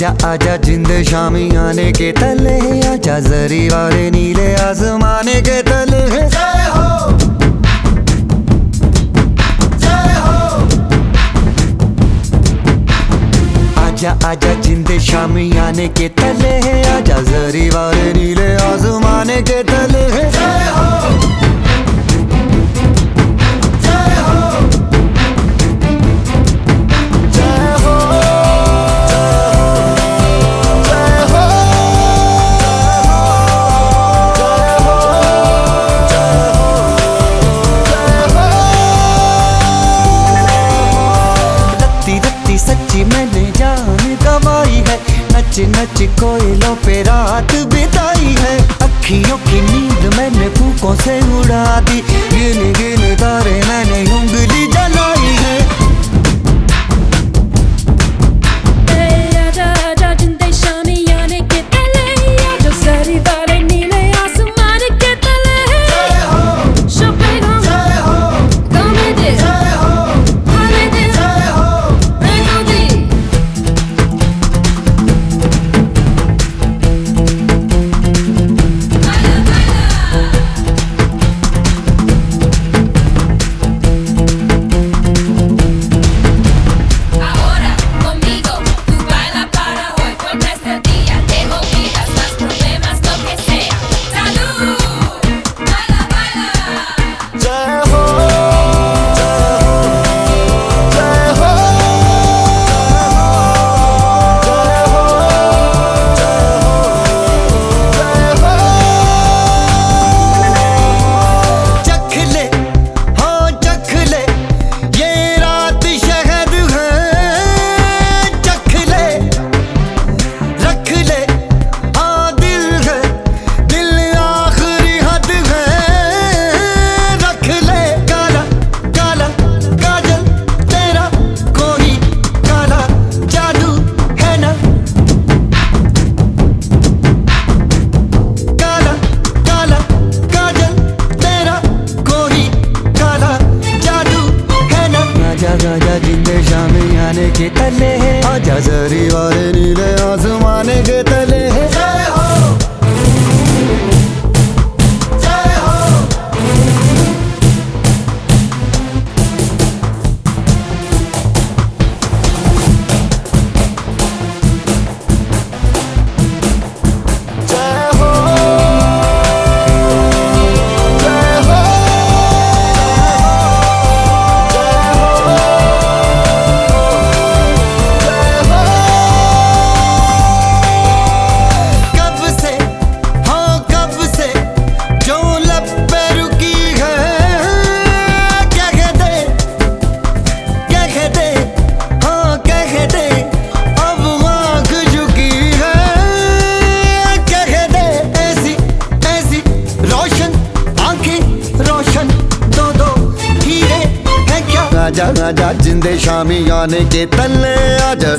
आजा आजा, जिंद शामी आने के तले आजा जरी वाले नीले आसमाने के तले हो। आजा आजा, जिंदे शामी आने के तले है। आजा जरी वाले नीले आजमाने के तले हो। नच नच कोयलों पे रात बिताई है। अखियों की नींद मैंने फूकों से उड़ा दी। गिन आजा जिंदे शामी आने के तले आजा